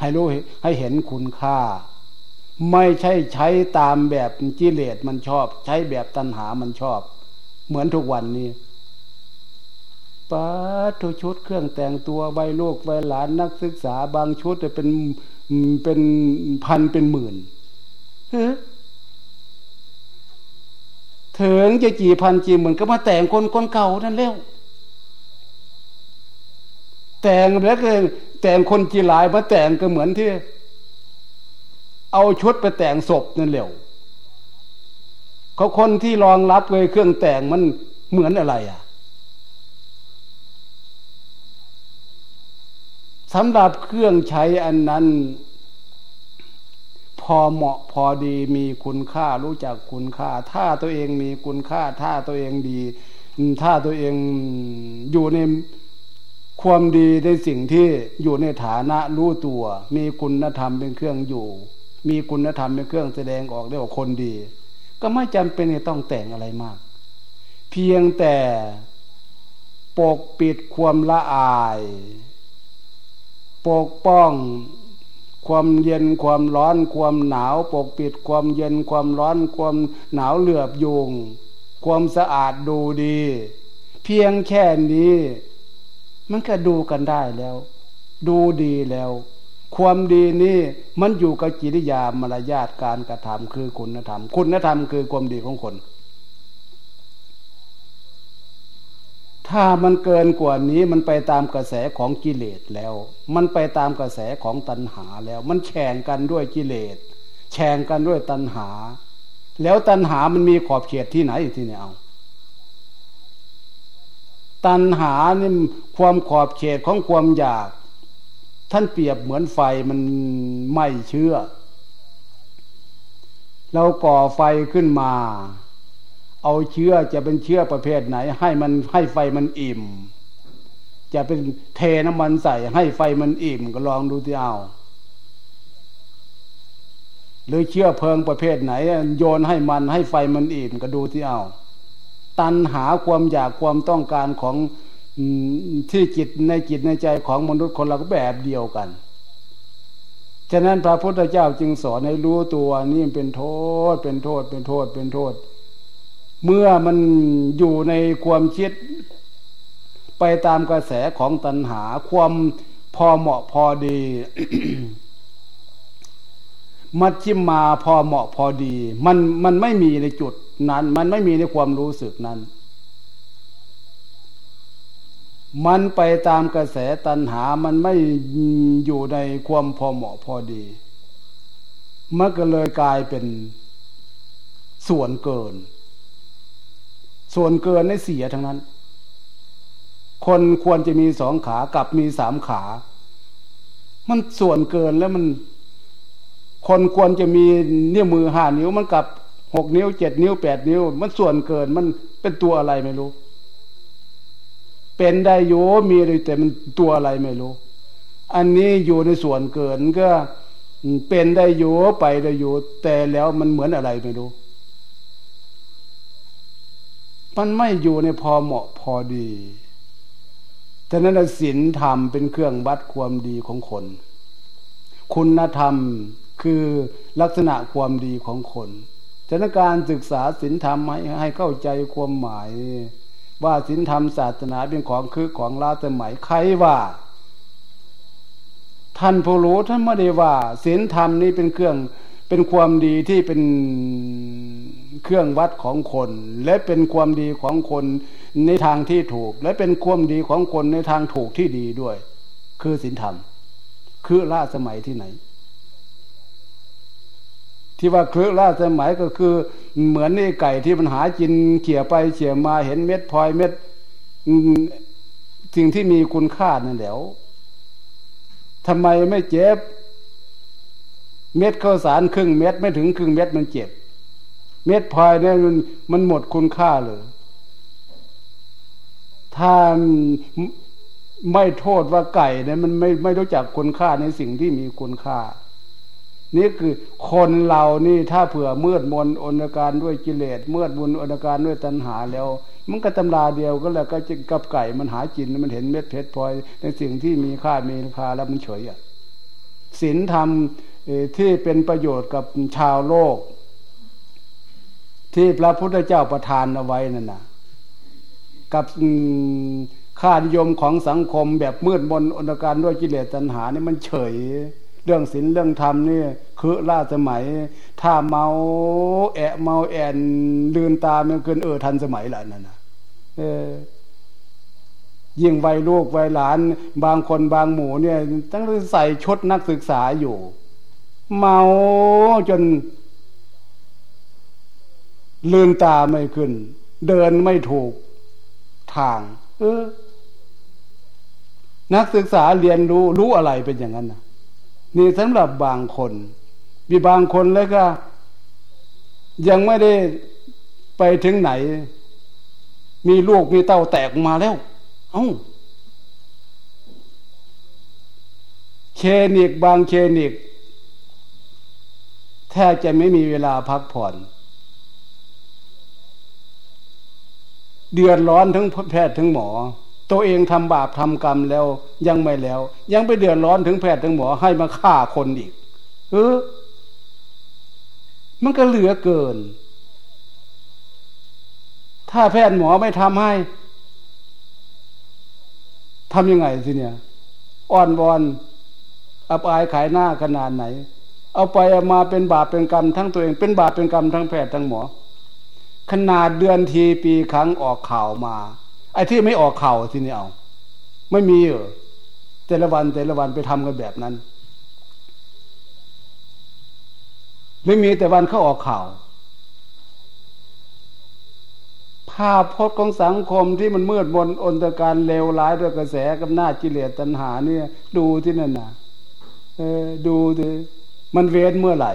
S1: ให้รู้ให้เห็นคุณค่า ไม่ใช่ใช้ตามแบบกิเลสมันชอบ ใช้แบบตัณหามันชอบ เหมือนทุกวันนี้ป้าทุชุดเครื่องแต่งตัวใบลูกใบหลานนักศึกษาบางชุดเป็นเป็นพันเป็นหมื่นเฮ้ ถึงจะกี่พันจีหมื่นก็มาแต่งคนคนเก่านั่นแล้ว แต่งแล้วก็แต่งคนจีหลายมาแต่งก็เหมือนที่ เอาชุดไปแต่งศพนั่นเร็วเขาคนที่รองรับเลยเครื่องแต่งมันเหมือนอะไรอะสำหรับเครื่องใช้อันนั้น พอเหมาะพอดีมีคุณค่ารู้จักคุณค่า ถ้าตัวเองมีคุณค่า ถ้าตัวเองดี ถ้าตัวเองอยู่ในความดีในสิ่งที่อยู่ในฐานะรู้ตัว มีคุณธรรมเป็นเครื่องอยู่ มีคุณธรรมเป็นเครื่องแสดงออกได้ว่าคนดี ก็ไม่จำเป็นต้องแต่งอะไรมาก เพียงแต่ปกปิดความละอาย ปกป้อง ความเย็นความร้อนความหนาวปกปิดความเย็นความร้อนความหนาวเหลือบยุง ความสะอาดดูดี เพียงแค่นี้ มันก็ดูกันได้แล้ว ดูดีแล้ว ความดีนี่มันอยู่กับจิริยามารยาทการกระทำคือคุณธรรม คุณธรรมคือความดีของคน ถ้ามันเกินกว่านี้มันไปตามกระแสของกิเลสแล้ว มันไปตามกระแสของตัณหาแล้ว มันแข่งกันด้วยกิเลสแข่งกันด้วยตัณหา แล้วตัณหามันมีขอบเขตที่ไหนที่เนี่ยเอาตัณหานี่ความขอบเขตของความอยาก ท่านเปรียบเหมือนไฟมันไม่เชื่อ เราก่อไฟขึ้นมา เอาเชื้อจะเป็นเชื้อประเภทไหน ให้มันให้ไฟมันอิ่ม จะเป็นเทน้ำมันใส่ให้ไฟมันอิ่มก็ลองดูที่เอาหรือเชื้อเพลิงประเภทไหน โยนให้มันให้ไฟมันอิ่มก็ดูที่เอาตันหาความอยากความต้องการของที่จิตในจิตในใจของมนุษย์คนเราก็แบบเดียวกัน ฉะนั้นพระพุทธเจ้าจึงสอนให้รู้ตัวนี่เป็นโทษ เป็นโทษ เป็นโทษ เป็นโทษ เมื่อมันอยู่ในความคิดไปตามกระแสของตัณหา ความพอเหมาะพอดี มัชชิมมาพอเหมาะพอดี มันมันไม่มีในจุดนั้น มันไม่มีในความรู้สึกนั้น มันไปตามกระแสตัณหา มันไม่อยู่ในความพอเหมาะพอดีมันก็เลยกลายเป็นส่วนเกิน ส่วนเกินในเสียทั้งนั้น คนควรจะมีสองขากับมีสามขา มันส่วนเกินแล้วมัน คนควรจะมีนิ้วมือห้านิ้วมันกับหกนิ้วเจ็ดนิ้วแปดนิ้ว มันส่วนเกินมันเป็นตัวอะไรไม่รู้ เป็นได้โยมีเลยแต่มันตัวอะไรไม่รู้ อันนี้อยู่ในส่วนเกินก็เป็นได้อยู่ไปได้อยู่แต่แล้วมันเหมือนอะไรไม่รู้ มันไม่อยู่ในพอเหมาะพอดีฉะนั้นศีลธรรมเป็นเครื่องวัดความดีของคน คุณธรรมคือลักษณะความดีของคนฉะนั้นการศึกษาศีลธรรมให้ให้เข้าใจความหมาย ว่าศีลธรรมศาสนาเป็นของคือของลาสมัยใครว่า ท่านผู้รู้ท่านไม่ได้ว่าศีลธรรมนี้เป็นเครื่อง เป็นความดีที่เป็นเครื่องวัดของคน และเป็นความดีของคนในทางที่ถูก และเป็นความดีของคนในทางถูกที่ดีด้วย คือศีลธรรม คือล่าสมัยที่ไหน ที่ว่าคือล่าสมัยก็คือเหมือนนี่ไก่ที่มันหากินเขี่ยไปเขี่ยมาเห็นเม็ดพลอยเม็ดสิ่งที่มีคุณค่านั่นแหละทำไมไม่เจ็บ เม็ดข้าวสารครึ่งเม็ดไม่ถึงครึ่งเม็ดมันเจ็บ เม็ดพลอยเนี่ยมันมันหมดคุณค่าเลยถ้าไม่โทษว่าไก่เนี่ยมันไม่ไม่รู้จักคุณค่าในสิ่งที่มีคุณค่า นี่คือคนเรานี่ถ้าเผื่อมืดมนอนการด้วยกิเลสมืดมนอนการด้วยตัณหาแล้ว มันก็ตำราเดียวก็แล้วก็จะกับไก่มันหากินมันเห็นเม็ดเพชรพลอยในสิ่งที่มีค่ามีราคาแล้วมันเฉยอะศีลธรรม ที่เป็นประโยชน์กับชาวโลก ที่พระพุทธเจ้าประทานเอาไว้นั่นนะกับค่านิยมของสังคมแบบมืดมนอนการด้วยกิเลสตัณหานี่มันเฉย เรื่องศีลเรื่องธรรมนี่คือล่าสมัย ถ้าเมาแอะเมาแอนลืนตามันเกินเออทันสมัยละนั่นนะเออยิ่งวัยลูกวัยหลาน บางคนบางหมู่เนี่ยตั้งใส่ชดนักศึกษาอยู่ เมาจนลืนตาไม่ขึ้น เดินไม่ถูกทาง เออ นักศึกษาเรียนรู้รู้อะไรเป็นอย่างนั้นนะนี่สำหรับบางคน มีบางคนแล้วก็ ยังไม่ได้ไปถึงไหน มีลูกมีเต้าแตกมาแล้ว เอา้าเคนิกบางเคนิก แทบจะไม่มีเวลาพักผ่อน เดือดร้อนทั้งแพทย์ทั้งหมอ ตัวเองทำบาปทำกรรมแล้วยังไม่แล้ว ยังไปเดือดร้อนถึงแพทย์ทั้งหมอให้มาฆ่าคนอีกเออมันก็เหลือเกิน ถ้าแพทย์หมอไม่ทำให้ทำยังไงสิเนี่ย อ่อนวอนอับอายขายหน้าขนาดไหน เอาไปเอามาเป็นบาปเป็นกรรมทั้งตัวเองเป็นบาปเป็นกรรมทั้งแพทย์ทั้งหมอ ขนาดเดือนทีปีครั้งออกข่าวมา ไอ้ที่ไม่ออกข่าวที่นี้เอา ไม่มีเออแต่ละวันแต่ละวันไปทำกันแบบนั้นไม่มีแต่วันเขาออกข่าว ภาพพจน์ของสังคมที่มันมืดมนอนตการเลวร้ายด้วยกระแสกับหน้าจิเลตัณหาเนี่ย ดูที่นั่นนะเออดูดิ มันเว้นเมื่อไหร่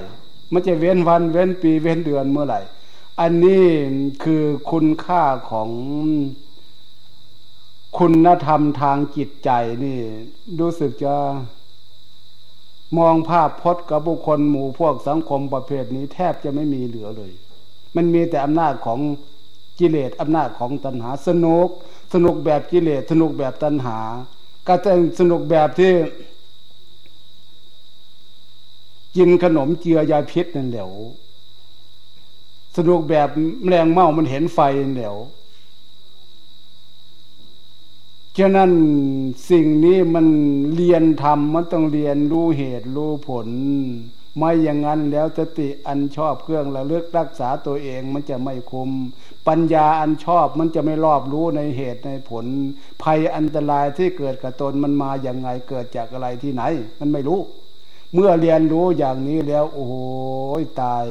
S1: มันจะเว้นวันเว้นปีเว้นเดือนเมื่อไหร่ อันนี้คือคุณค่าของคุณธรรมทางจิตใจนี่ รู้สึกจะมองภาพพจน์กับบุคคลหมู่พวกสังคมประเภทนี้แทบจะไม่มีเหลือเลย มันมีแต่อำนาจของกิเลสอำนาจของตัณหาสนุก สนุกแบบกิเลสสนุกแบบตัณหา ก็จะสนุกแบบที่ กินขนมเจือยาพิษนั่นแหละสนุกแบบแมลงเม่ามันเห็นไฟนั่นแหละฉะนั้นสิ่งนี้มันเรียนทำมันต้องเรียนรู้เหตุรู้ผล ไม่อย่างนั้นแล้วสติอันชอบเครื่องระลึกรักษาตัวเองมันจะไม่คุม ปัญญาอันชอบมันจะไม่รอบรู้ในเหตุในผล ภัยอันตรายที่เกิดกับตนมันมาอย่างไงเกิดจากอะไรที่ไหน มันไม่รู้ เมื่อเรียนรู้อย่างนี้แล้ว โอ้โหตาย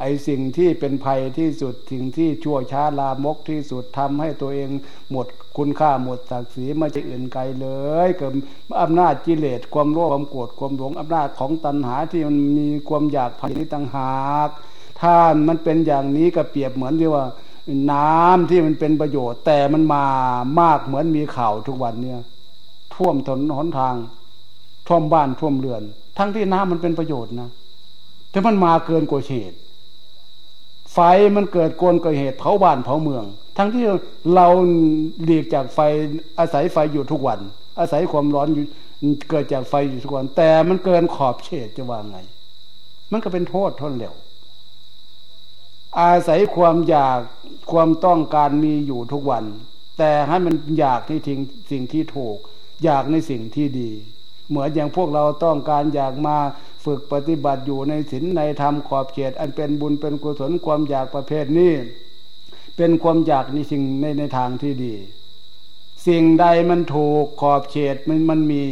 S1: ไอสิ่งที่เป็นภัยที่สุดสิ่งที่ชั่วช้าลามกที่สุดทำให้ตัวเองหมดคุณค่าหมดศักดิ์ศรีไม่จะอื่นไกลเลย เกับอำนาจกิเลสความโลภความโกรธความหลงอำนาจของตัณหาที่มันมีความอยากภัยนี้ต่างหากถ้ามันเป็นอย่างนี้ก็เปรียบเหมือนที่ว่า น้ำที่มันเป็นประโยชน์ แต่มันมามากเหมือนมีข่าวทุกวันเนี่ย ท่วมถนนหนทาง ท่วมบ้านท่วมเรือน ทั้งที่น้ำมันเป็นประโยชน์นะแต่มันมาเกินกว่าเหตุไฟมันเกิดกลเกิดเหตุเผาบ้านเผาเมือง ทั้งที่เราหลีกจากไฟอาศัยไฟอยู่ทุกวัน อาศัยความร้อนอยู่เกิดจากไฟอยู่ทุกวัน แต่มันเกินขอบเขตจะว่าไง มันก็เป็นโทษทนเหลวอาศัยความอยากความต้องการมีอยู่ทุกวัน แต่ให้มันอยากในทิ้งสิ่งที่ถูก อยากในสิ่งที่ดี เหมือนอย่างพวกเราต้องการอยากมาฝึกปฏิบัติอยู่ในศีลในธรรมขอบเขต อันเป็นบุญเป็นกุศลความอยากประเภทนี้ เป็นความอยากในสิ่งในในทางที่ดี สิ่งใดมันถูกขอบเขตมันมันมี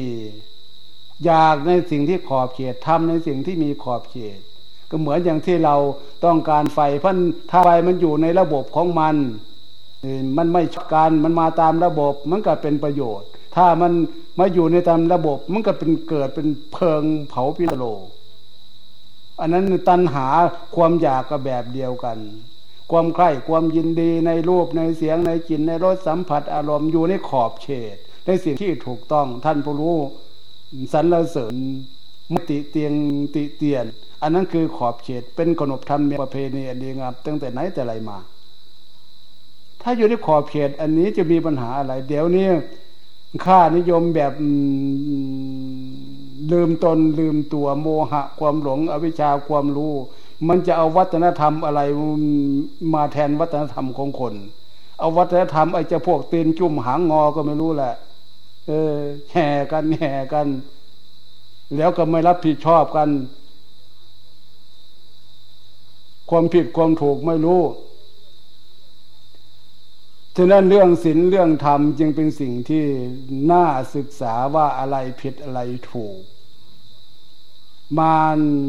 S1: อยากในสิ่งที่ขอบเขตทำในสิ่งที่มีขอบเขต ก็เหมือนอย่างที่เราต้องการไฟพันถ้าไฟมันอยู่ในระบบของมัน มันไม่ชการมันมาตามระบบมันก็เป็นประโยชน์ ถ้ามันมาอยู่ในตามระบบ มันก็เป็นเกิดเป็นเพลิงเผาพิโล อันนั้นตัณหาความอยากก็แบบเดียวกัน ความใคร่ความยินดีในรูปในเสียงในกลิ่นในรสสัมผัสอารมณ์อยู่ในขอบเขตในสิ่งที่ถูกต้องท่านผู้รู้สรรเสริญมติเตียงติเตียน อันนั้นคือขอบเขตเป็นขนบธรรมประเพณีอันดีงามตั้งแต่ไหนแต่ไรมา ถ้าอยู่ในขอบเขตอันนี้จะมีปัญหาอะไร เดี๋ยวนี้ ค่านิยมแบบลืมตนลืมตัวโมหะ ความหลง อวิชชาความรู้ มันจะเอาวัฒนธรรมอะไรมาแทนวัฒนธรรมของคน เอาวัฒนธรรมไอ้จะพวกตีนจุ่มหางงอก็ไม่รู้แหละ เออแห่กันแห่กัน แล้วก็ไม่รับผิดชอบกัน ความผิดความถูกไม่รู้ ฉะนั้นเรื่องศีลเรื่องธรรมจึงเป็นสิ่งที่น่าศึกษาว่าอะไรผิดอะไรถูก มา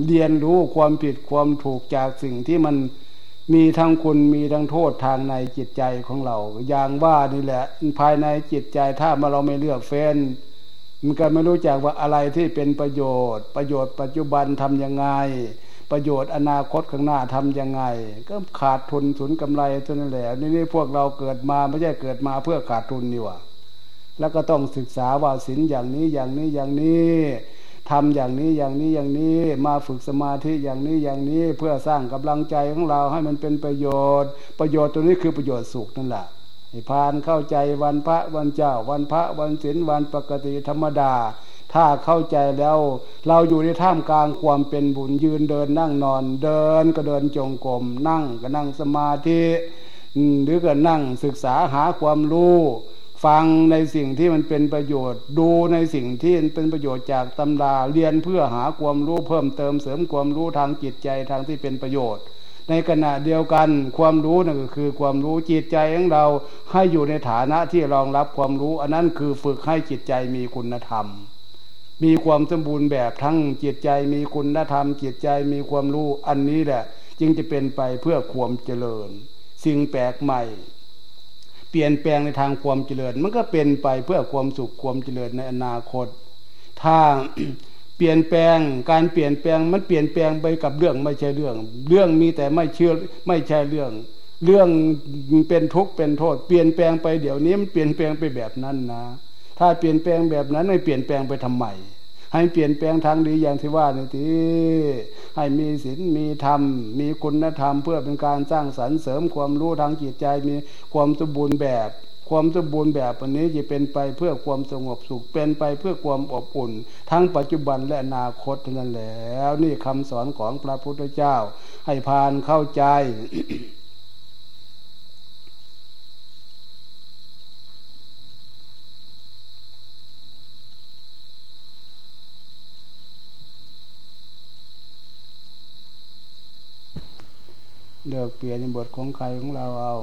S1: เรียนรู้ความผิดความถูกจากสิ่งที่มันมีทั้งคุณมีทั้งโทษทางในจิตใจของเรา อย่างว่านี่แหละ ภายในจิตใจถ้ามาเราไม่เลือกเฟ้นมันก็ไม่รู้จักว่าอะไรที่เป็นประโยชน์ ประโยชน์ปัจจุบันทำยังไง ประโยชน์อนาคตข้างหน้าทํำยังไง ก็ขาดทุนสูญกำไรเท่านั้นแหละนี่นี่พวกเราเกิดมาไม่ใช่เกิดมาเพื่อขาดทุนนี่วะแล้วก็ต้องศึกษาว่าศีลอย่างนี้อย่างนี้อย่างนี้ทำอย่างนี้อย่างนี้อย่างนี้มาฝึกสมาธิอย่างนี้อย่างนี้เพื่อสร้างกำลังใจของเราให้มันเป็นประโยชน์ ประโยชน์ตัวนี้คือประโยชน์สุขนั่นแหละพานเข้าใจวันพระวันเจ้าวันพระวันศีลวันปกติธรรมดา ถ้าเข้าใจแล้ว เราอยู่ในท่ามกลางความเป็นบุญยืนเดินนั่งนอน เดินก็เดินจงกรมนั่งก็นั่งสมาธิหรือก็นั่งศึกษาหาความรู้ฟังในสิ่งที่มันเป็นประโยชน์ ดูในสิ่งที่เป็นประโยชน์จากตำราเรียนเพื่อหาความรู้เพิ่มเติมเสริมความรู้ทางจิตใจทางที่เป็นประโยชน์ ในขณะเดียวกันความรู้นั่นก็คือความรู้จิตใจของเราให้อยู่ในฐานะที่รองรับความรู้ อันนั้นคือฝึกให้จิตใจมีคุณธรรม มีความสมบูรณ์แบบทั้งจิตใจมีคุณธรรมจิตใจมีความรู้อันนี้แหละ จึงจะเป็นไปเพื่อความเจริญ สิ่งแปลกใหม่ เปลี่ยนแปลงในทางความเจริญ มันก็เป็นไปเพื่อความสุขความเจริญในอนาคต ถ้าเปลี่ยนแปลงการเปลี่ยนแปลงมันเปลี่ยนแปลงไปกับเรื่องไม่ใช่เรื่อง เรื่องมีแต่ไม่เชื่อไม่ใช่เรื่อง เรื่องเป็นทุกข์เป็นโทษ เปลี่ยนแปลงไปเดี๋ยวนี้มันเปลี่ยนแปลงไปแบบนั้นนะ ถ้าเปลี่ยนแปลงแบบนั้นไม่เปลี่ยนแปลงไปทำไมให้เปลี่ยนแปลงทางดีอย่างที่ว่านี่ทีให้มีศีลมีธรรม มีคุณธรรม เพื่อเป็นการสร้างสรรค์เสริมความรู้ทางจิตใจมีความสมบูรณ์แบบ ความสมบูรณ์แบบอันนี้จะเป็นไปเพื่อความสงบสุขเป็นไปเพื่อความอบอุ่น ทั้งปัจจุบันและอนาคตนั่นแล้วนี่คำสอนของพระพุทธเจ้า ให้พานเข้าใจ เลือกเปลี่ยนบทของใครของเราเอา